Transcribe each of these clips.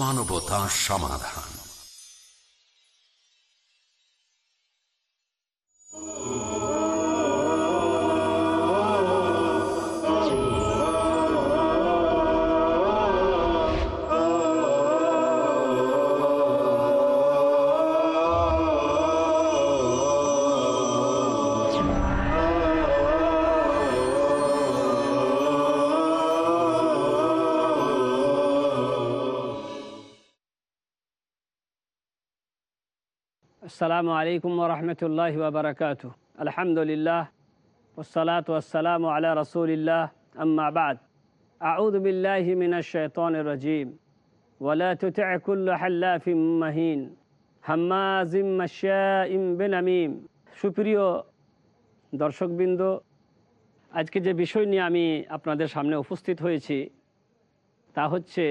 মানবতা সমাধান। السلام عليكم ورحمة الله وبركاته الحمد لله والصلاة والسلام على رسول الله أما بعد أعوذ بالله من الشيطان الرجيم ولا تطع كل حلاف مهين হাম্মাজ মাশাইম বেনামিম সুপ্রিয় দর্শকবৃন্দ আজকে যে বিষয় নিয়ে আমি আপনাদের সামনে উপস্থিত হয়েছি তা হচ্ছে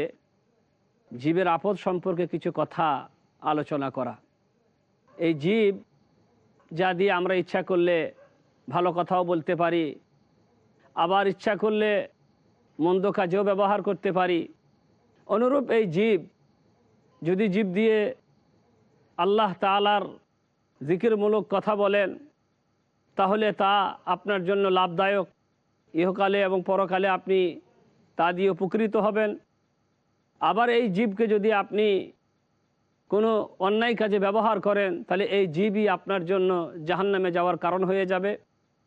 জীবের আপদ সম্পর্কে কিছু কথা আলোচনা করা এই জীব যা দিয়ে আমরা ইচ্ছা করলে ভালো কথাও বলতে পারি, আবার ইচ্ছা করলে মন্দ কাজেও ব্যবহার করতে পারি। অনুরূপ এই জীব যদি জীব দিয়ে আল্লাহ তালার জিকিরমূলক কথা বলেন, তাহলে তা আপনার জন্য লাভদায়ক। ইহকালে এবং পরকালে আপনি তা দিয়ে উপকৃত হবেন। আবার এই জীবকে যদি আপনি কোনো অন্যায় কাজে ব্যবহার করেন, তাহলে এই জীবই আপনার জন্য জাহান্নামে যাওয়ার কারণ হয়ে যাবে।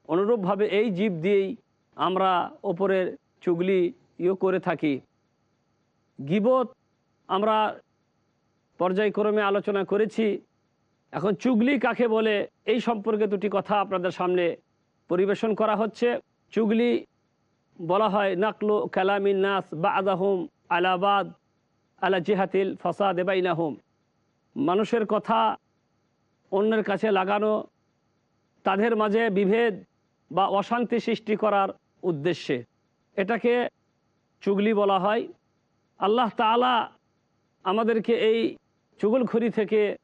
অনুরূপভাবে এই জীব দিয়েই আমরা ওপরের চুগলি ইয়ে করে থাকি। গিবত আমরা পর্যায়ক্রমে আলোচনা করেছি। এখন চুগলি কাকে বলে, এই সম্পর্কে দুটি কথা আপনাদের সামনে পরিবেশন করা হচ্ছে। চুগলি বলা হয়, নাকলো কালামিন নাস বা আদাহুম আলাবাদ আলা জিহাতিল ফসাদ এবাইনাহুম মানুষের কথা অন্যের কাছে লাগানো, তাদের মাঝে বিভেদ বা অশান্তি সৃষ্টি করার উদ্দেশ্যে। এটাকে চুগলি বলা হয়। আল্লাহ তালা আমাদেরকে এই চুগলখড়ি থেকে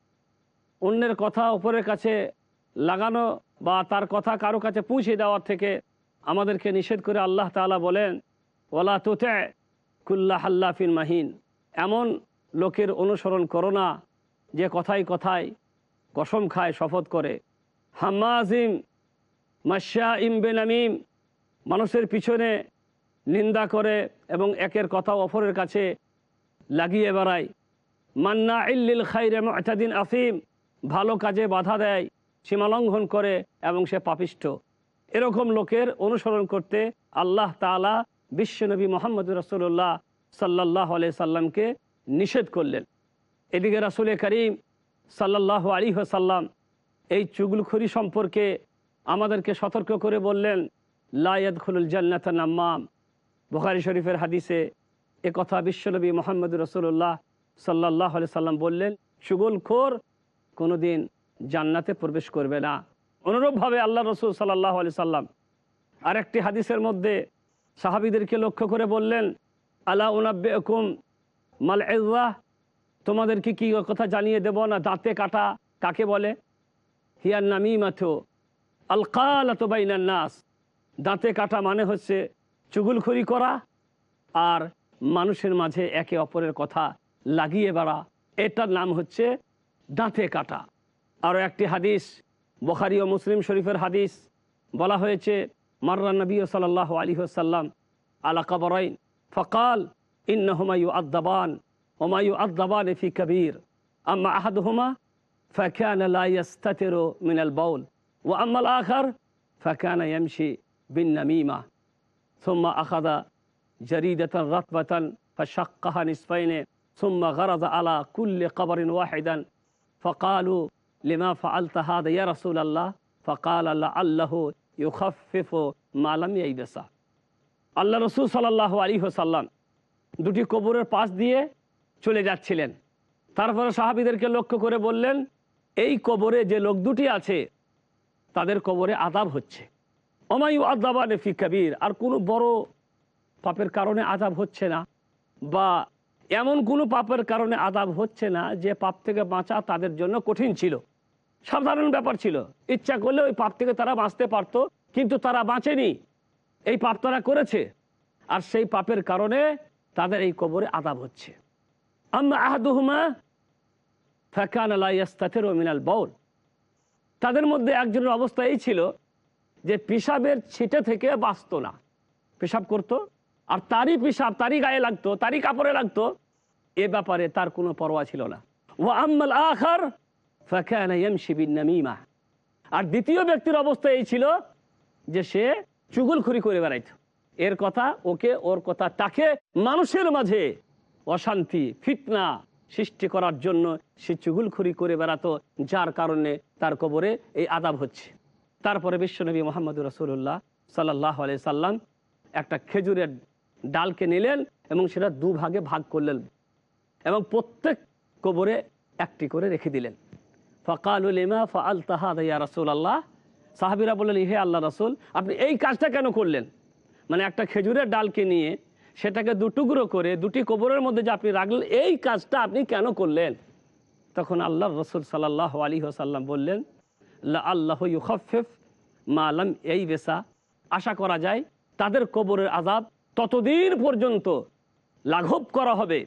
অন্যের কথা ওপরের কাছে লাগানো বা তার কথা কারও কাছে পৌঁছে দেওয়ার থেকে আমাদেরকে নিষেধ করে আল্লাহ তালা বলেন ওলা তোতে কুল্লাহ আল্লাফিন মাহিন। এমন লোকের অনুসরণ করো না। যে কথায় কথায় কসম খায়, শপথ করে। হাম্মাজিম মাসা ইম বেনামিম মানুষের পিছনে নিন্দা করে এবং একের কথা অপরের কাছে লাগিয়ে বেড়ায়। মান্না ইল্লিল খাইরে মাতাদিন আফিম ভালো কাজে বাধা দেয় সীমালঙ্ঘন করে এবং সে পাপিষ্ঠ এরকম লোকের অনুসরণ করতে আল্লাহ তালা বিশ্বনবী মোহাম্মদ রসুল্লাহ সাল্লাহ আলাই সাল্লামকে নিষেধ করলেন। এদিকে রাসুল করিম সাল্লাহ আলী সাল্লাম এই চুগলখুরি সম্পর্কে আমাদেরকে সতর্ক করে বললেন লায়দ খুলুল জান্নাত নাম্মাম। বুখারি শরীফের হাদিসে এ কথা বিশ্বনবী মোহাম্মদ রসুল্লাহ সাল্লাহ আলি সাল্লাম বললেন, চুগলখোর কোনো দিন জান্নাতে প্রবেশ করবে না। অনুরূপভাবে আল্লাহ রসুল সাল্লাহ আলি সাল্লাম আরেকটি হাদিসের মধ্যে সাহাবিদেরকে লক্ষ্য করে বললেন আল্লাহ উনাব্বে হুকুম মাল এজাহ তোমাদেরকে কি কথা জানিয়ে দেব না? দাঁতে কাটা, কাকে বলে? হিয়ার নামি মাথো আলকাল নাস। দাঁতে কাটা মানে হচ্ছে চুগুলখড়ি করা আর মানুষের মাঝে একে অপরের কথা লাগিয়ে বেড়া। এটার নাম হচ্ছে দাঁতে কাটা। আরও একটি হাদিস, বখারি ও মুসলিম শরীফের হাদিস, বলা হয়েছে, মার্রা নবী সাল্লাহ আলী সাল্লাম আলা কবরাইন, ফকাল ইন্নহমায়ু আদাবান وما يؤذبان في كبير أما أحدهما فكان لا يستتر من البول وأما الآخر فكان يمشي بالنميمة ثم أخذ جريدة رطبة فشقها نصفين ثم غرز على كل قبر واحدا فقالوا لما فعلت هذا يا رسول الله فقال لعله يخفف ما لم ييبس আল্লাহ রসুল সাল্লাহ আলী সাল্লাম দুটি কবরের পাশ দিয়ে চলে যাচ্ছিলেন। তারপরে সাহাবিদেরকে লক্ষ্য করে বললেন, এই কবরে যে লোক দুটি আছে, তাদের কবরে আদাব হচ্ছে। অমায়ু আদাবানে ফি কবির, আর কোনো বড় পাপের কারণে আদাব হচ্ছে না, বা এমন কোনো পাপের কারণে আদাব হচ্ছে না যে পাপ থেকে বাঁচা তাদের জন্য কঠিন ছিল। সাধারণ ব্যাপার ছিল। ইচ্ছা করলে ওই পাপ থেকে তারা বাঁচতে পারত, কিন্তু তারা বাঁচেনি। এই পাপ তারা করেছে, আর সেই পাপের কারণে তাদের এই কবরে আদাব হচ্ছে। আম্মা মিনাল বাউল তাদের মধ্যে একজনের অবস্থা এই ছিল যে পিসাবের ছিটে থেকে বাঁচত না। পেশাব করত, আর তারই পিসাব তারই গায়ে লাগতো, তারই কাপড়ে লাগতো, এ ব্যাপারে তার কোনো পরোয়া ছিল না। ও আম্মাল আখার নামিমা। আর দ্বিতীয় ব্যক্তির অবস্থা এই ছিল যে সে চুগলখুরি করে বেড়াইত। এর কথা ওকে, ওর কথা তাকে মানুষের মাঝে অশান্তি, ফিতনা সৃষ্টি করার জন্য সে চুগুলখুরি করে বেড়াতো, যার কারণে তার কবরে এই আদাব হচ্ছে। তারপরে বিশ্বনবী মোহাম্মদ রসুল্লাহ সাল্লাহ সাল্লাম একটা খেজুরের ডালকে নিলেন এবং সেটা দুভাগে ভাগ করলেন এবং প্রত্যেক কবরে একটি করে রেখে দিলেন। ফকালুল ইমা ফাল তাহাদ রসুল আল্লাহ সাহাবিরা বললেন হে আল্লাহ রসুল, আপনি এই কাজটা কেন করলেন? মানে একটা খেজুরের ডালকে নিয়ে সেটাকে দুটুকরো করে দুটি কবরের মধ্যে যে আপনি রাখলেন, এই কাজটা আপনি কেন করলেন? তখন আল্লাহ রসুল সাল্লাহ আলী সাল্লাম বললেন আল্লাহ ইউখফেফ মালাম এই বেসা আশা করা যায় তাদের কবরের আজাব ততদিন পর্যন্ত লাঘব করা হবে।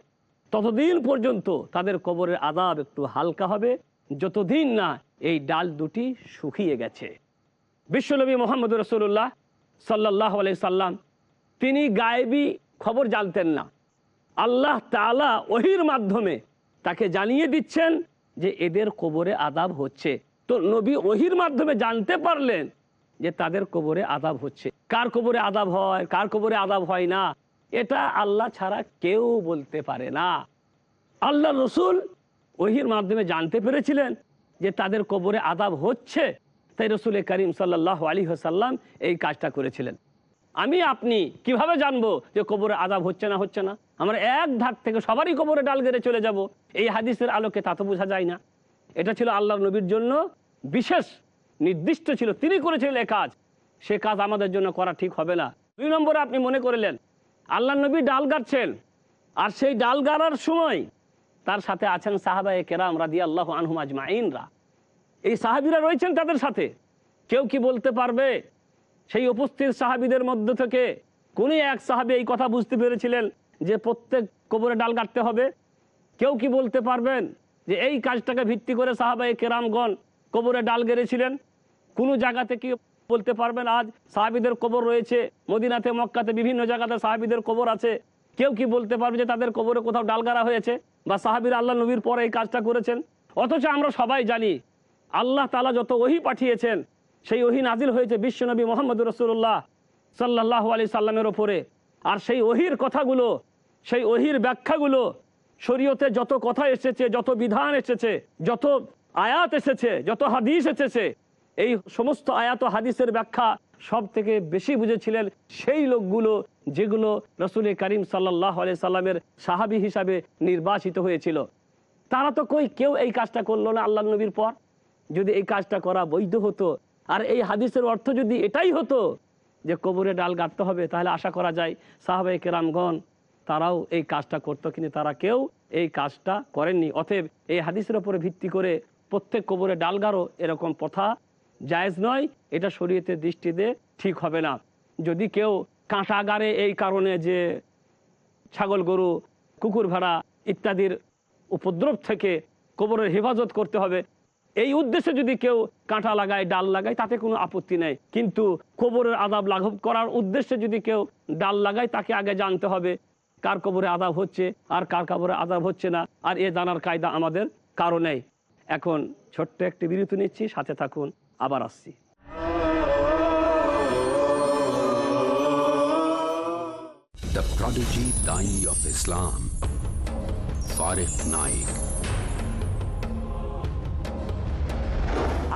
ততদিন পর্যন্ত তাদের কবরের আজাব একটু হালকা হবে। যতদিন না এই ডাল দুটি শুকিয়ে গেছে। বিশ্বনবী মোহাম্মদ রসুল্লাহ সাল্লাহ আলাই সাল্লাম তিনি গায়েবী খবর জানতেন না। আল্লাহ তালা ওহির মাধ্যমে তাকে জানিয়ে দিচ্ছেন যে এদের কবরে আদাব হচ্ছে। তো নবী ওহির মাধ্যমে জানতে পারলেন যে তাদের কবরে আদাব হচ্ছে। কার কবরে আদাব হয়, কার কবরে আদাব হয় না, এটা আল্লাহ ছাড়া কেউ বলতে পারে না। আল্লাহ রসুল ওহির মাধ্যমে জানতে পেরেছিলেন যে তাদের কবরে আদাব হচ্ছে। তাই রসুল করিম সাল্লাহ আলী হাসাল্লাম এই কাজটা করেছিলেন। আমি আপনি কীভাবে জানব যে কবরে আদাব হচ্ছে না হচ্ছে না? আমরা এক ধার থেকে সবারই কবরে ডাল গেড়ে চলে যাব। এই হাদিসের আলোকে তা তো বোঝা যায় না। এটা ছিল আল্লাহ নবীর জন্য বিশেষ, নির্দিষ্ট ছিল। তিনি করেছিলেন এ কাজ। সে কাজ আমাদের জন্য করা ঠিক হবে না। দুই নম্বরে আপনি মনে করলেন আল্লাহ নবী ডাল গাড়ছেন। আর সেই ডাল গাড়ার সময় তার সাথে আছেন সাহাবা এ কেরাম রাদি আল্লাহ আনহুম আজমাইনরা। এই সাহাবিরা রয়েছেন তাদের সাথে। কেউ কি বলতে পারবে? সেই উপস্থিত সাহাবিদের মধ্য থেকে কোনই এক সাহাবি এই কথা বুঝতে পেরেছিলেন যে প্রত্যেক কবরে ডাল কাটতে হবে? কেউ কি বলতে পারবেন যে এই কাজটাকে ভিত্তি করে সাহাবাই কেরামগণ কবরে ডাল গেড়েছিলেন? কোনো জায়গাতে কি বলতে পারবেন আজ সাহাবিদের কবর রয়েছে, মদিনাতে, মক্কাতে, বিভিন্ন জায়গাতে সাহাবিদের কবর আছে? কেউ কি বলতে পারবে যে তাদের কবরে কোথাও ডাল গাড়া হয়েছে বা সাহাবির আল্লাহ নবীর পরে এই কাজটা করেছেন? অথচ আমরা সবাই জানি, আল্লাহ তালা যত ওহি পাঠিয়েছেন সেই ওহি নাজিল হয়েছে বিশ্বনবী মোহাম্মদ রসুল্লাহ সাল্লাহ আলি সাল্লামের ওপরে। আর সেই ওহির কথাগুলো, সেই ওহির ব্যাখ্যাগুলো শরীয়তে যত কথা এসেছে, যত বিধান এসেছে, যত আয়াত এসেছে, যত হাদিস এসেছে, এই সমস্ত আয়াত হাদিসের ব্যাখ্যা সব থেকে বেশি বুঝেছিলেন সেই লোকগুলো যেগুলো রসুল করিম সাল্লাহ আলি সাল্লামের সাহাবি হিসাবে নির্বাচিত হয়েছিল। তারা তো কই, কেউ এই কাজটা করল না আল্লাহ নবীর পর? যদি এই কাজটা করা বৈধ হতো আর এই হাদিসের অর্থ যদি এটাই হতো যে কবরে ডাল গাঁটতে হবে, তাহলে আশা করা যায় সাহাবাই কেরামগণ তারাও এই কাজটা করতো কিন্তু তারা কেউ এই কাজটা করেননি। অতএব এই হাদিসের ওপরে ভিত্তি করে প্রত্যেক কবরে ডাল গাড়ো এরকম প্রথা জায়েজ নয়। এটা শরীয়তের দৃষ্টিতে ঠিক হবে না। যদি কেউ কাঁটা গাড়ে এই কারণে যে ছাগল, গরু, কুকুর ভেড়া ইত্যাদির উপদ্রব থেকে কবরের হেফাজত করতে হবে এই উদ্দেশ্যে যদি কেউ কাঁটা লাগায়, ডাল লাগায়, তাতে কোনো আপত্তি নেই কিন্তু কবরের আদাব লাঘব করার উদ্দেশ্যে যদি কেউ ডাল লাগায়, তাকে আগে জানতে হবে কার কবরে আদাব হচ্ছে আর কার কবরে আদাব হচ্ছে না, আর এ জানার কায়দা আমাদের কারও নেই এখন ছোট্ট একটি বিরতি নিচ্ছি, সাথে থাকুন, আবার আসছি The prodigy, Dai of Islam. Farid Naik.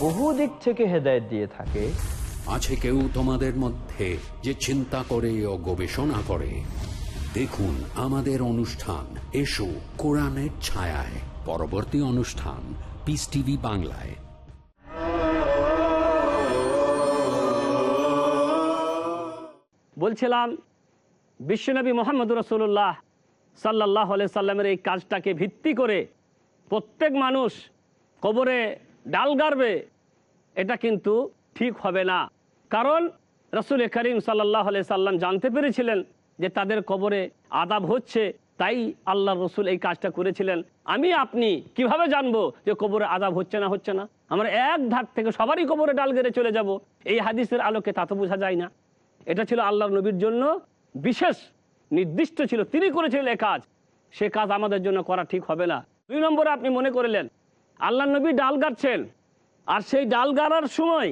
বহু দিক থেকে হেদায়েত দিয়ে থাকে। আছে কেউ তোমাদের মধ্যে যে চিন্তা করে ও গবেষণা করে? দেখুন আমাদের অনুষ্ঠান। এসো কোরআনের ছায়ায়। পরবর্তী অনুষ্ঠান পিস টিভি বাংলায়। বলছিলাম বিশ্বনবী মোহাম্মদ রসুল্লাহ সাল্লাহ সাল্লামের এই কাজটাকে ভিত্তি করে প্রত্যেক মানুষ কবরে ডাল গাড়বে, এটা কিন্তু ঠিক হবে না। কারণ রসুল করিম সাল্লাহ সাল্লাম জানতে পেরেছিলেন যে তাদের কবরে আদাব হচ্ছে, তাই আল্লাহ রসুল এই কাজটা করেছিলেন। আমি, আপনি কীভাবে জানব যে কবরে আদাব হচ্ছে না হচ্ছে না? আমরা এক ধার থেকে সবারই কবরে ডাল গেড়ে চলে যাব। এই হাদিসের আলোকে তা তো বোঝা যায় না। এটা ছিল আল্লাহ নবীর জন্য বিশেষ নির্দিষ্ট ছিল। তিনি করেছিলেন এ কাজ। সে কাজ আমাদের জন্য করা ঠিক হবে না। দুই নম্বরে আপনি মনে করলেন আল্লাহ নবী ডাল গাড়ছেন। আর সেই ডাল গাড়ার সময়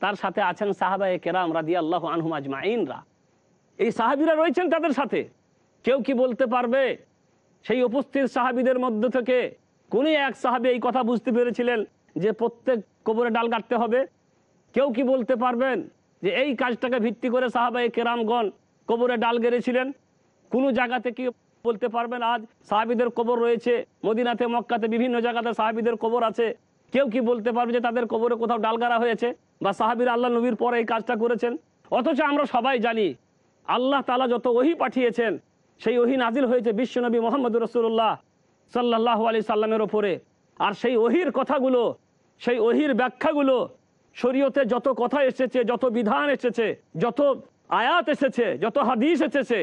তার সাথে আছেন সাহাবায়ে কেরাম রাদি আল্লাহ আনহুম আজমাইনরা। এই সাহাবিরা রয়েছেন তাদের সাথে। কেউ কি বলতে পারবে? সেই উপস্থিত সাহাবিদের মধ্য থেকে কোন এক সাহাবি এই কথা বুঝতে পেরেছিলেন যে প্রত্যেক কবরে ডাল কাটতে হবে? কেউ কি বলতে পারবেন যে এই কাজটাকে ভিত্তি করে সাহাবাই কেরামগণ কবরে ডাল গেড়েছিলেন? কোনো জায়গাতে কি বলতে পারবেন আজ সাহাবিদের কবর রয়েছে, মদিনাতে, মক্কাতে, বিভিন্ন জায়গাতে সাহাবিদের কবর আছে। কেউ কি বলতে পারবে যে তাদের কবরে কোথাও ডাল গাড়া হয়েছে? বা সাহাবির আল্লাহ নবীর পরে এই কাজটা করেছেন? অথচ আমরা সবাই জানি, আল্লাহ তালা যত ওহি পাঠিয়েছেন, সেই ওহি নাজিল হয়েছে বিশ্বনবী মোহাম্মদ রসুল্লাহ সাল্লাহ আলি সাল্লামের ওপরে। আর সেই ওহির কথাগুলো, সেই ওহির ব্যাখ্যাগুলো, শরীয়তে যত কথা এসেছে, যত বিধান এসেছে, যত আয়াত এসেছে, যত হাদিস এসেছে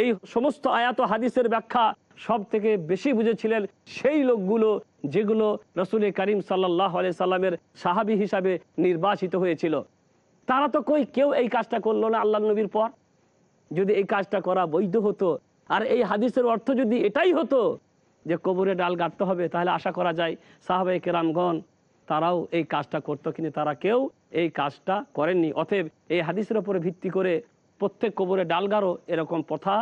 এই সমস্ত আয়াত হাদিসের ব্যাখ্যা সব থেকে বেশি বুঝেছিলেন সেই লোকগুলো যেগুলো রসুল করিম সাল্লাহ সাল্লামের সাহাবি হিসাবে নির্বাচিত হয়েছিল। তারা তো কই কেউ এই কাজটা করল না আল্লাহ নবীর পর? যদি এই কাজটা করা বৈধ হতো, আর এই হাদিসের অর্থ যদি এটাই হতো যে কবরে ডাল গাড়তে হবে, তাহলে আশা করা যায় সাহাবাই কেরামগণ তারাও এই কাজটা করতো, কিন্তু তারা কেউ এই কাজটা করেননি। অতএব এই হাদিসের উপরে ভিত্তি করে প্রত্যেক কবরে ডাল গাড়ো এরকম প্রথা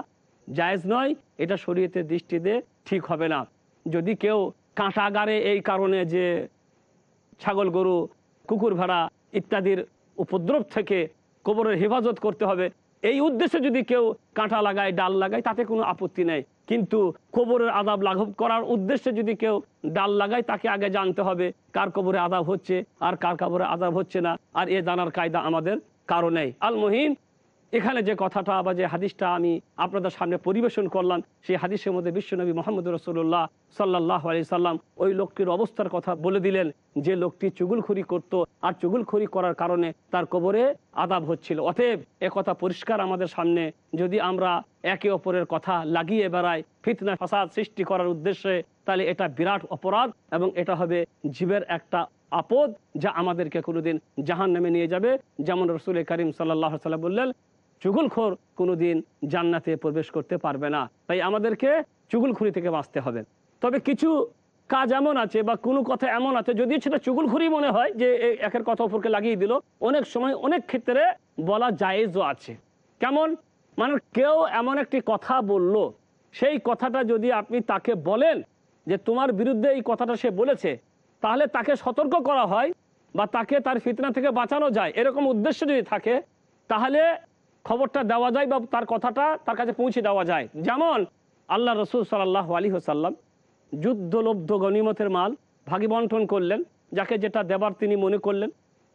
জায়েজ নয়। এটা শরীয়তের দৃষ্টিতে ঠিক হবে না। যদি কেউ কাঁটা গাড়ে এই কারণে যে ছাগল, গরু, কুকুর ভেড়া ইত্যাদির উপদ্রব থেকে কবরের হেফাজত করতে হবে, এই উদ্দেশ্যে যদি কেউ কাঁটা লাগায়, ডাল লাগায়, তাতে কোনো আপত্তি নেই। কিন্তু কবরের আদাব লাঘব করার উদ্দেশ্যে যদি কেউ ডাল লাগায়, তাকে আগে জানতে হবে কার কবরে আদাব হচ্ছে আর কার কবরে আদাব হচ্ছে না। আর এ জানার কায়দা আমাদের কারও নেই। আল মহিন এখানে যে কথাটা বা যে হাদিসটা আমি আপনাদের সামনে পরিবেশন করলাম, সেই হাদিসের মধ্যে বিশ্বনবী মোহাম্মদ রসুল্লাহ সাল্লাহ আলি সাল্লাম ওই লোকটির অবস্থার কথা বলে দিলেন, যে লোকটি চুগুলখুরি করত আর চুগুলখুরি করার কারণে তার কবরে আদাব হচ্ছিল। অতএব কথা পরিষ্কার আমাদের সামনে, যদি আমরা একে অপরের কথা লাগিয়ে বেড়াই, ফিতনা ফাসাদ সৃষ্টি করার উদ্দেশ্যে, তাহলে এটা বিরাট অপরাধ এবং এটা হবে জীবের একটা আপদ যা আমাদেরকে কোনোদিন জাহান নামে নিয়ে যাবে। যেমন রসুল করিম সাল্লাহ সাল্লাম বললেন চুগুলখোর কোনোদিন জান্নাতে প্রবেশ করতে পারবে না। তাই আমাদেরকে চুগুলখুরি থেকে বাঁচতে হবে। তবে কিছু কাজ এমন আছে বা কোনো কথা এমন আছে, যদিও সেটা চুগুলখুরি মনে হয় যে একের কথা অপরকে লাগিয়ে দিল। অনেক সময় অনেক ক্ষেত্রে বলা জায়েজও আছে। কেমন? মানে কেউ এমন একটি কথা বলল, সেই কথাটা যদি আপনি তাকে বলেন যে তোমার বিরুদ্ধে এই কথাটা সে বলেছে, তাহলে তাকে সতর্ক করা হয় বা তাকে তার ফিতনা থেকে বাঁচানো যায়। এরকম উদ্দেশ্য যদি থাকে, তাহলে খবরটা দেওয়া যায় বা তার কথাটা তার কাছে পৌঁছে দেওয়া যায়। যেমন আল্লাহ রসুল সাল্লাহ আলী হোসাল্লাম যুদ্ধলব্ধ গণিমতের মাল ভাগি বন্টন করলেন, যাকে যেটা দেবার তিনি মনে করলেন,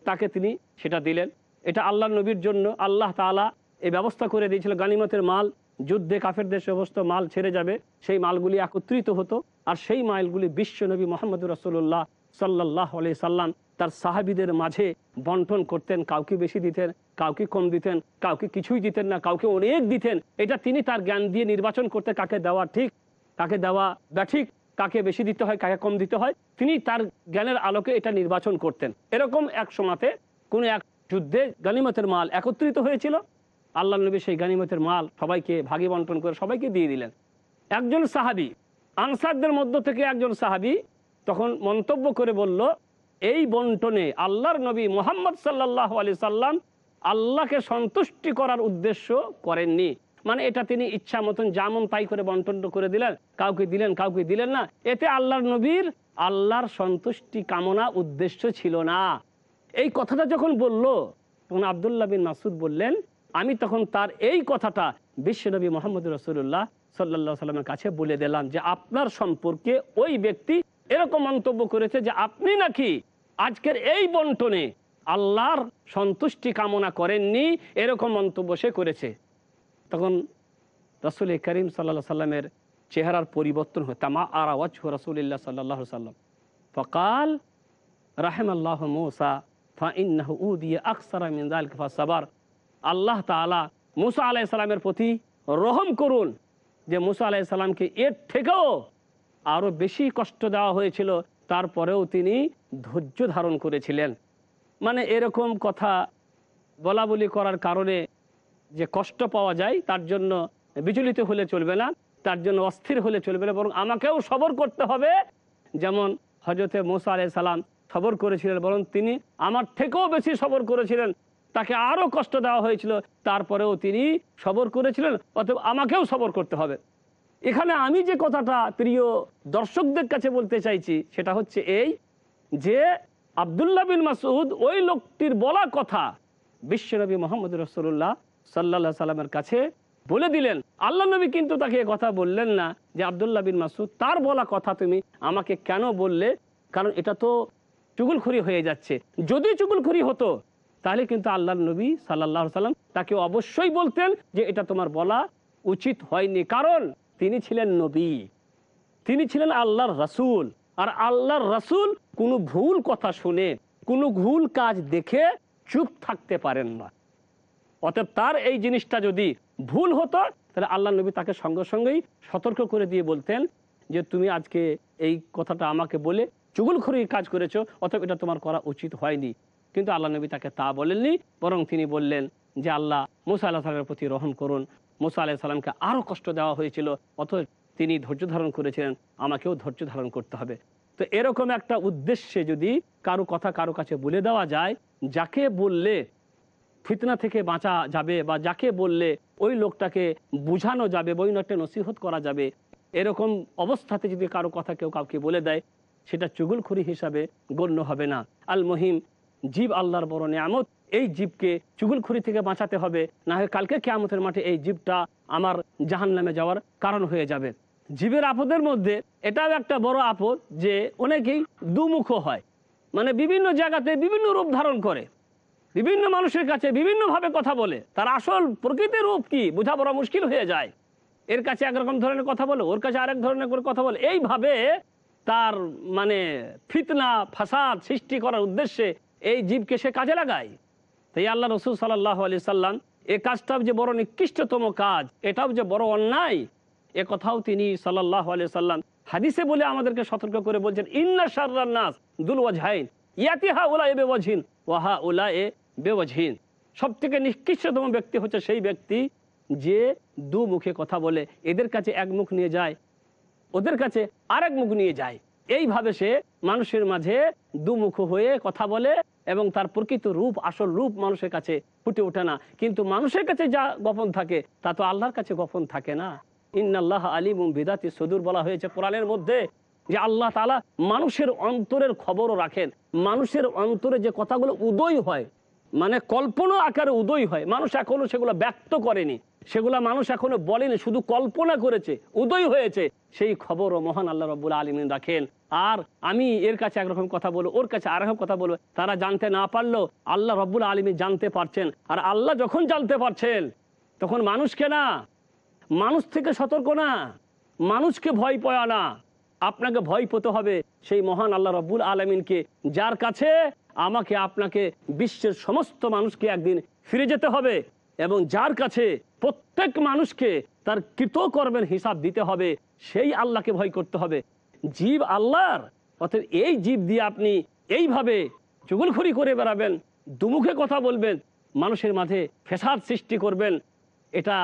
তাকে তিনি সেটা দিলেন। এটা আল্লাহ নবীর জন্য আল্লাহ তাআলা এই ব্যবস্থা করে দিয়েছিল, গানিমতের মাল যুদ্ধে কাফেরদের সমস্ত মাল ছেড়ে যাবে, সেই মালগুলি একত্রিত হতো, আর সেই মালগুলি বিশ্ব নবী মোহাম্মদ রসুল্লাহ সাল্লাহ আলি সাল্লাম তার সাহাবিদের মাঝে বন্টন করতেন, কাউকে বেশি দিতেন, কাউকে কম দিতেন, কাউকে কিছুই দিতেন না, কাউকে অনেক দিতেন। এটা তিনি তার জ্ঞান দিয়ে নির্বাচন করতে কাকে দেওয়া ঠিক, কাকে দেওয়া ব্যাঠিক কাকে বেশি দিতে হয়, কাকে কম দিতে হয়, তিনি তার জ্ঞানের আলোকে এটা নির্বাচন করতেন। এরকম এক সময়তে কোনো এক যুদ্ধে গানিমতের মাল একত্রিত হয়েছিল। আল্লাহ নবী সেই গানিমতের মাল সবাইকে ভাগি বন্টন করে সবাইকে দিয়ে দিলেন। একজন সাহাবি, আনসারদের মধ্য থেকে একজন সাহাবি তখন মন্তব্য করে বলল এই বন্টনে আল্লাহর নবী মোহাম্মদ সাল্লাহ আলি সাল্লাম আল্লাহকে সন্তুষ্টি করার উদ্দেশ্য করেননি। মানে এটা তিনি ইচ্ছা মতন যেমন তাই করে বন্টন করে দিলেন, কাউকে দিলেন কাউকে দিলেন না। এতে আল্লাহর নবীর আল্লাহর সন্তুষ্টি কামনা উদ্দেশ্য ছিল না। এই কথাটা যখন বলল, তখন আবদুল্লাহ বিন মাসুদ বললেন, আমি তখন তার এই কথাটা বিশ্বনবী মোহাম্মদ রসুল্লাহ সাল্লাহ সাল্লামের কাছে বলে দিলাম যে আপনার সম্পর্কে ওই ব্যক্তি এরকম মন্তব্য করেছে যে আপনি নাকি আজকের এই বন্টনে আল্লাহর সন্তুষ্টি কামনা করেননি, এরকম মন্তব্য সে করেছে। তখন রসুল করিম সাল্লা সাল্লামের চেহারার পরিবর্তন হয় তামা আর আওয়াজ রসুল্লাহ সাল্লাহ সাল্লাম। ফকাল রাহেম আল্লাহ মৌসা, ফা ইন্নাহু উদিয়া আকসারা মিনজাল ফা সাবার। আল্লাহ তাআলা মুসা আলাইসাল্লামের প্রতি রহম করুন যে মুসা আলাইসাল্লামকে এর থেকেও আরও বেশি কষ্ট দেওয়া হয়েছিল, তারপরেও তিনি ধৈর্য ধারণ করেছিলেন। মানে এরকম কথা বলা বলি করার কারণে যে কষ্ট পাওয়া যায়, তার জন্য বিচলিত হলে চলবে না, তার জন্য অস্থির হলে চলবে না, বরং আমাকেও সবর করতে হবে। যেমন হজরতে মুসা আলাই সালাম সবর করেছিলেন, বরং তিনি আমার থেকেও বেশি সবর করেছিলেন। তাকে আরও কষ্ট দেওয়া হয়েছিল, তারপরেও তিনি সবর করেছিলেন, অতএব আমাকেও সবর করতে হবে। এখানে আমি যে কথাটা প্রিয় দর্শকদের কাছে বলতে চাইছি, সেটা হচ্ছে এই যে আবদুল্লাহ বিন মাসুদ ওই লোকটির বলা কথা বিশ্বনবী মোহাম্মদ রসুল্লাহ সাল্লা সাল্লামের কাছে বলে দিলেন। আল্লাহ নবী কিন্তু তাকে কথা বললেন না যে, আবদুল্লাহ বিন মাসুদ তার বলা কথা তুমি আমাকে কেন বললে? কারণ এটা তো চুগুলখুরি হয়ে যাচ্ছে। যদি চুগুলখুরি হতো, তাহলে কিন্তু আল্লাহ নবী সাল্লাহ সাল্লাম তাকে অবশ্যই বলতেন যে, এটা তোমার বলা উচিত হয়নি। কারণ তিনি ছিলেন নবী। তিনি ছিলেন আল্লাহর রাসূল। আর আল্লাহর রাসূল কোনো ভুল কথা শুনে, কোনো ভুল কাজ দেখে চুপ থাকতে পারেন না। অতএব তার এই জিনিসটা যদি ভুল হতো, তাহলে আল্লাহ নবী তাকে সঙ্গে সঙ্গেই সতর্ক করে দিয়ে বলতেন যে, তুমি আজকে এই কথাটা আমাকে বলে চুগুল চুগুলখড়ি কাজ করেছ, অতএব এটা তোমার করা উচিত হয়নি। কিন্তু আল্লাহ নবী তাকে তা বলেননি, বরং তিনি বললেন যে আল্লাহ মুসা আল্লাহ সাল্লামের প্রতি রহম করুন। মুসা আলাহ সাল্লামকে আরও কষ্ট দেওয়া হয়েছিল অত তিনি ধৈর্য ধারণ করেছিলেন, আমাকেও ধৈর্য ধারণ করতে হবে। তো এরকম একটা উদ্দেশ্যে যদি কারও কথা কারও কাছে বলে দেওয়া যায়, যাকে বললে ফিতনা থেকে বাঁচা যাবে বা যাকে বললে ওই লোকটাকে বুঝানো যাবে বই একটা নসিহত করা যাবে, এরকম অবস্থাতে যদি কারও কথা কেউ কাউকে বলে দেয়, সেটা চুগুলখুরি হিসাবে গণ্য হবে না। আল মহিম জীব আল্লাহর বড় নিয়ামত। এই জীবকে চুগুলখুরি থেকে বাঁচাতে হবে। না হয় কালকে কেয়ামতের মাঠে এই জীবটা আমার জাহান নামে যাওয়ার কারণ হয়ে যাবে। জীবের আপদের মধ্যে এটাও একটা বড় আপদ যে অনেকেই দুমুখ হয়। মানে বিভিন্ন জায়গাতে বিভিন্ন রূপ ধারণ করে। বিভিন্ন মানুষের কাছে বিভিন্নভাবে কথা বলে। তার আসল প্রকৃতির রূপ কি বোঝা বড় মুশকিল হয়ে যায়। এর কাছে একরকম ধরনের কথা বলে, ওর কাছে আরেক ধরনের করে কথা বলে। এইভাবে তার মানে ফিতনা, ফাসাদ সৃষ্টি করার উদ্দেশ্যে এই জীবকে সে কাজে লাগায়। তাই আল্লাহ রসুল সাল্লাহ আলি সাল্লাম এ কাজটাও যে বড় নিকৃষ্টতম কাজ, এটাও যে বড় অন্যায়, এ কথাও তিনি সাল্লাহ আলি সাল্লাম হাদিসে বলে আমাদেরকে সতর্ক করে বলছেন, ইন্না সার্রান নাস দুল ওয়াজহাইন ইয়াতিহা উলা এ বেওয়াজহিন ওয়াহা উলা এ বেওয়াজহিন। সব থেকে নিকৃষ্টতম ব্যক্তি হচ্ছে সেই ব্যক্তি যে দু মুখে কথা বলে, এদের কাছে এক মুখ নিয়ে যায়, ওদের কাছে আরেক মুখ নিয়ে যায়। এইভাবে সে মানুষের মাঝে দুমুখ হয়ে কথা বলে এবং তার প্রকৃত রূপ, আসল রূপ মানুষের কাছে ফুটে ওঠে না। কিন্তু মানুষের কাছে যা গোপন থাকে, তা তো আল্লাহর কাছে গোপন থাকে না। ইন্নাল্লাহ আলিম বিদাতি সদুর বলা হয়েছে কোরআনের মধ্যে যে আল্লাহ তালা মানুষের অন্তরের খবরও রাখেন। মানুষের অন্তরে যে কথাগুলো উদয় হয় মানে কল্পনা আকারে উদয় হয়, মানুষ এখনও সেগুলো ব্যক্ত করেনি। সেগুলা মানুষ এখনও বলেনি, শুধু কল্পনা করেছে, উদয় হয়েছে। সেই খবরও মহান আল্লাহ রব্বুল আলমিন রাখেন। আর আমি এর কাছে একরকম কথা বলব, ওর কাছে আরেকরকম কথা বলব, তারা জানতে না পারলেও আল্লাহ রব্বুল আলমী জানতে পারছেন। আর আল্লাহ যখন জানতে পারছেন, তখন মানুষকে না, মানুষ থেকে সতর্ক না, মানুষকে ভয় পাওয়া না। আপনাকে ভয় পেতে হবে সেই মহান আল্লাহ রব্বুল আলমিনকে, যার কাছে আমাকে, আপনাকে বিশ্বের সমস্ত মানুষকে একদিন ফিরে যেতে হবে। এবং যার কাছে প্রত্যেক মানুষকে তার কৃতকর্মের হিসাব দিতে হবে, সেই আল্লাহকে ভয় করতে হবে। জীব আল্লাহর অর্থাৎ এই জীব দিয়ে আপনি এইভাবে চুগলখড়ি করে বেড়াবেন, দুমুখে কথা বলবেন, মানুষের মাঝে ফেসাদ সৃষ্টি করবেন। এটা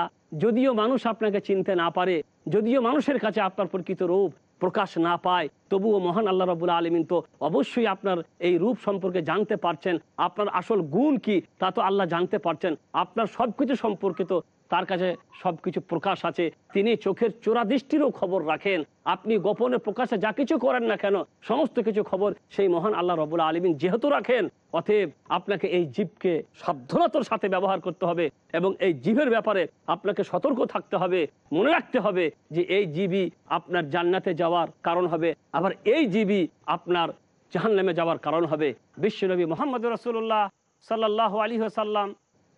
যদিও মানুষ আপনাকে চিনতে না পারে, যদিও মানুষের কাছে আপনার প্রকৃত রূপ প্রকাশ না পায়, তবুও মহান আল্লাহ রবুল আলমিন তো অবশ্যই আপনার এই রূপ সম্পর্কে জানতে পারছেন। আপনার আসল গুণ কি, তা তো আল্লাহ জানতে পারছেন। আপনার সব কিছু সম্পর্কিত তার কাছে সব কিছু প্রকাশ আছে। তিনি চোখের চোরা দৃষ্টিরও খবর রাখেন। আপনি গোপনে প্রকাশে যা কিছু করেন না কেন, সমস্ত কিছু খবর সেই মহান আল্লাহ রবুল আলমিন যেহেতু রাখেন, অতএব আপনাকে এই জীবকে সাবধানতার সাথে ব্যবহার করতে হবে এবং এই জীবের ব্যাপারে আপনাকে সতর্ক থাকতে হবে। মনে রাখতে হবে যে এই জীবই আপনার জান্নাতে যাওয়ার কারণ হবে, আবার এই জীবই আপনার জাহান্নামে যাওয়ার কারণ হবে। বিশ্বনবী মোহাম্মদ রসুল্লাহ সাল্লাহ আলী সাল্লাম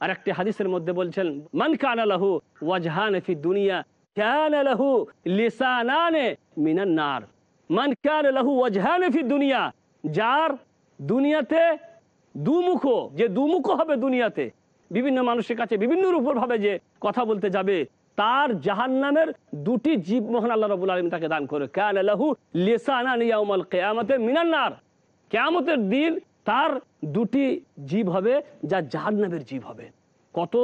আর একটি হাদিসের মধ্যে বলছেন, মান কান লাহু ওয়াজহান ফি দুনিয়া, কান লাহু লিসানানে মিনান নার। মান কান লাহু ওয়াজহান ফি দুনিয়া, যার দুনিয়াতে দুমুখ, যে দুমুখ হবে দুনিয়াতে, বিভিন্ন মানুষের কাছে বিভিন্ন রূপর ভাবে যে কথা বলতে যাবে, তার জাহান্নামের দুটি জীব মোহন আল্লাহ রবুল আলম তাকে দান করে কান লাহু লিসানান ইয়াউমাল কিয়ামতে মিনান নার। কেয়ামতের দিন তার দুটি জীব হবে যা জাহান্নামের জীব হবে। কত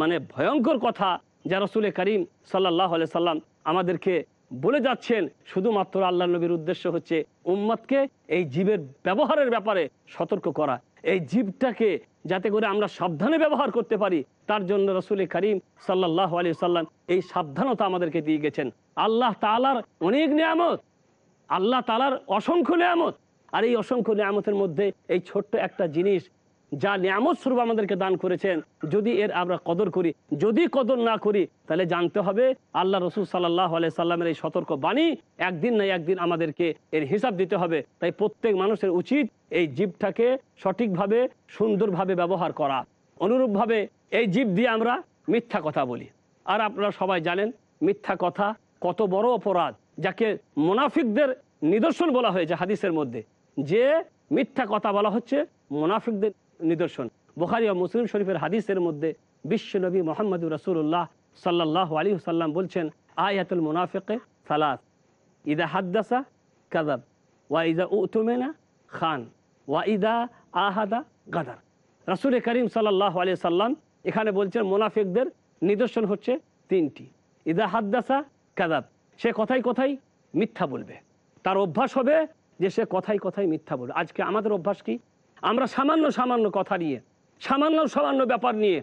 মানে ভয়ঙ্কর কথা যা রসুল করিম সাল্লাহ সাল্লাম আমাদেরকে বলে যাচ্ছেন। শুধুমাত্র আল্লাহ নবীর উদ্দেশ্য হচ্ছে উম্মাদকে এই জীবের ব্যবহারের ব্যাপারে সতর্ক করা। এই জীবটাকে যাতে করে আমরা সাবধানে ব্যবহার করতে পারি, তার জন্য রসুল করিম সাল্লাহ আলি সাল্লাম এই সাবধানতা আমাদেরকে দিয়ে গেছেন। আল্লাহ তালার অনেক নিয়ামত, আল্লাহ তালার অসংখ্য নিয়ামত আর এই অসংখ্য নিয়ামতের মধ্যে এই ছোট্ট একটা জিনিস যা নিয়ামত স্বরূপ আমাদেরকে দান করেছেন, যদি এর আমরা কদর করি, যদি কদর না করি, তাহলে জানতে হবে আল্লাহ রসুল সাল্লাহ আলাই সাল্লামের এই সতর্ক বাণী একদিন না একদিন আমাদেরকে এর হিসাব দিতে হবে। তাই প্রত্যেক মানুষের উচিত এই জীবটাকে সঠিকভাবে, সুন্দরভাবে ব্যবহার করা। অনুরূপভাবে এই জীব দিয়ে আমরা মিথ্যা কথা বলি। আর আপনারা সবাই জানেন, মিথ্যা কথা কত বড় অপরাধ, যাকে মোনাফিকদের নিদর্শন বলা হয়েছে হাদিসের মধ্যে। যে মিথ্যা কথা বলা হচ্ছে, মোনাফিকদের নিদর্শন। বোখারি ও মুসলিম শরীফের হাদিসের মধ্যে বিশ্বনবী মোহাম্মদ রসুল্লাহ সাল্লাহ আলী সাল্লাম বলছেন, আয়াতুল মুনাফিকে সালাস, ইদা হাদ্দাসা কাদাব ওয়া ইদা উতুমেনা খান, ওয়া ইদা আহাদা গাদার। রাসুল করিম সাল্লাহ আলী সাল্লাম এখানে বলছেন, মোনাফিকদের নিদর্শন হচ্ছে তিনটি, ইদা হাদ্দাসা কাদাব সে কথাই কথাই মিথ্যা বলবে। তার অভ্যাস হবে যে সে কথাই কথাই মিথ্যা বলবে আজকে আমাদের অভ্যাস কি? আমরা সামান্য সামান্য কথা নিয়ে, সামান্য সামান্য ব্যাপার নিয়ে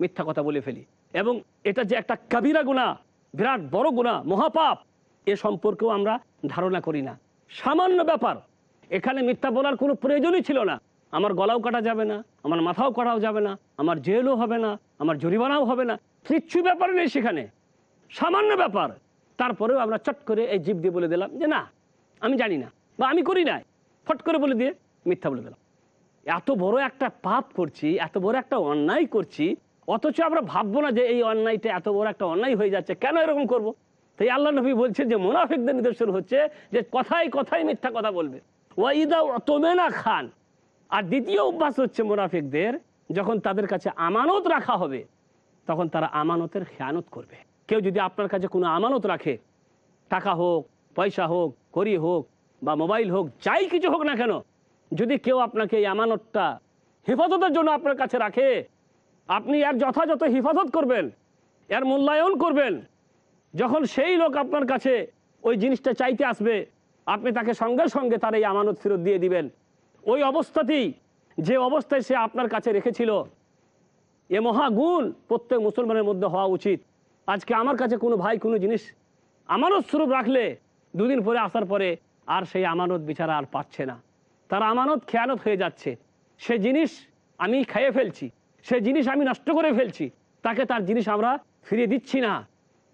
মিথ্যা কথা বলে ফেলি। এবং এটা যে একটা কাবিরা গুণা, বিরাট বড় গুণা, মহাপাপ, এ সম্পর্কেও আমরা ধারণা করি না। সামান্য ব্যাপার। এখানে মিথ্যা বলার কোনো প্রয়োজনই ছিল না। আমার গলাও কাটা যাবে না, আমার মাথাও কাটাও যাবে না, আমার জেলও হবে না, আমার জরিমানাও হবে না। কিচ্ছু ব্যাপার নেই সেখানে। সামান্য ব্যাপার। তারপরেও আমরা চট করে এই জীব দিয়ে বলে দিলাম যে, না, আমি জানি না। বা আমি করি নাই। ফট করে বলে দিয়ে মিথ্যা বলে দিলাম। এত বড় একটা পাপ করছি, এত বড় একটা অন্যায় করছি, অথচ আমরা ভাববো না যে এই অন্যায়টা এত বড় একটা অন্যায় হয়ে যাচ্ছে, কেন এরকম করব। তাই আল্লাহ নবী বলছেন যে মোনাফিকদের নিদর্শন হচ্ছে যে কথায় কথায় মিথ্যা কথা বলবে। ওয়াইদা তোমেনা খান। আর দ্বিতীয় অভ্যাস হচ্ছে মোনাফিকদের, যখন তাদের কাছে আমানত রাখা হবে, তখন তারা আমানতের খেয়ানত করবে। কেউ যদি আপনার কাছে কোনো আমানত রাখে, টাকা হোক, পয়সা হোক করি হোক বা মোবাইল হোক, যাই কিছু হোক না কেন, যদি কেউ আপনাকে এই আমানতটা হেফাজতের জন্য আপনার কাছে রাখে, আপনি এর যথাযথ হেফাজত করবেন, এর মূল্যায়ন করবেন, যখন সেই লোক আপনার কাছে ওই জিনিসটা চাইতে আসবে, আপনি তাকে সঙ্গে সঙ্গে তার এই আমানত ফেরত দিয়ে দিবেন। ওই অবস্থাতেই, যে অবস্থায় সে আপনার কাছে রেখেছিল, এ মহাগুণ প্রত্যেক মুসলমানের মধ্যে হওয়া উচিত। আজকে আমার কাছে কোনো ভাই কোনো জিনিস আমানত স্বরূপ রাখলে, দুদিন পরে আসার পরে আর সেই আমানত বিচারা আর পাচ্ছে না। তার আমানত খেয়ানত হয়ে যাচ্ছে। সে জিনিস আমি খেয়ে ফেলছি। সে জিনিস আমি নষ্ট করে ফেলছি। তাকে তার জিনিস আমরা ফিরিয়ে দিচ্ছি না।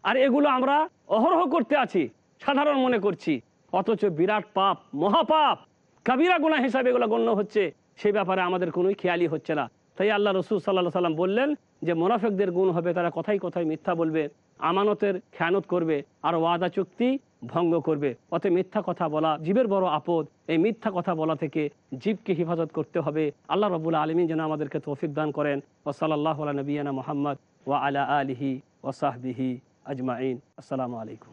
আর এগুলো আমরা অহরহ করতে আছি, সাধারণ মনে করছি। অথচ বিরাট পাপ, মহাপাপ, কাবিরা গুণা হিসাবে এগুলো গণ্য হচ্ছে। সে ব্যাপারে আমাদের কোনোই খেয়ালই হচ্ছে না। তাই আল্লাহ রসুল সাল্লাহ সাল্লাম বললেন যে, মোনাফেকদের গুণ হবে, তারা কথাই কথাই মিথ্যা বলবে, আমানতের খেয়ানত করবে। আর ওয়াদা চুক্তি ভঙ্গ করবে। অত মিথ্যা কথা বলা জীবের বড় আপদ। এই মিথ্যা কথা বলা থেকে জীবকে হেফাজত করতে হবে। আল্লাহ রবুল্লা আলমী যেন আমাদেরকে তৌফিক দান করেন। ও সাল্লাহ নবীনা মোহাম্মদ ওয়া আলা আলিহি ওসাহবিহি আজমাইন। আসসালামু আলাইকুম।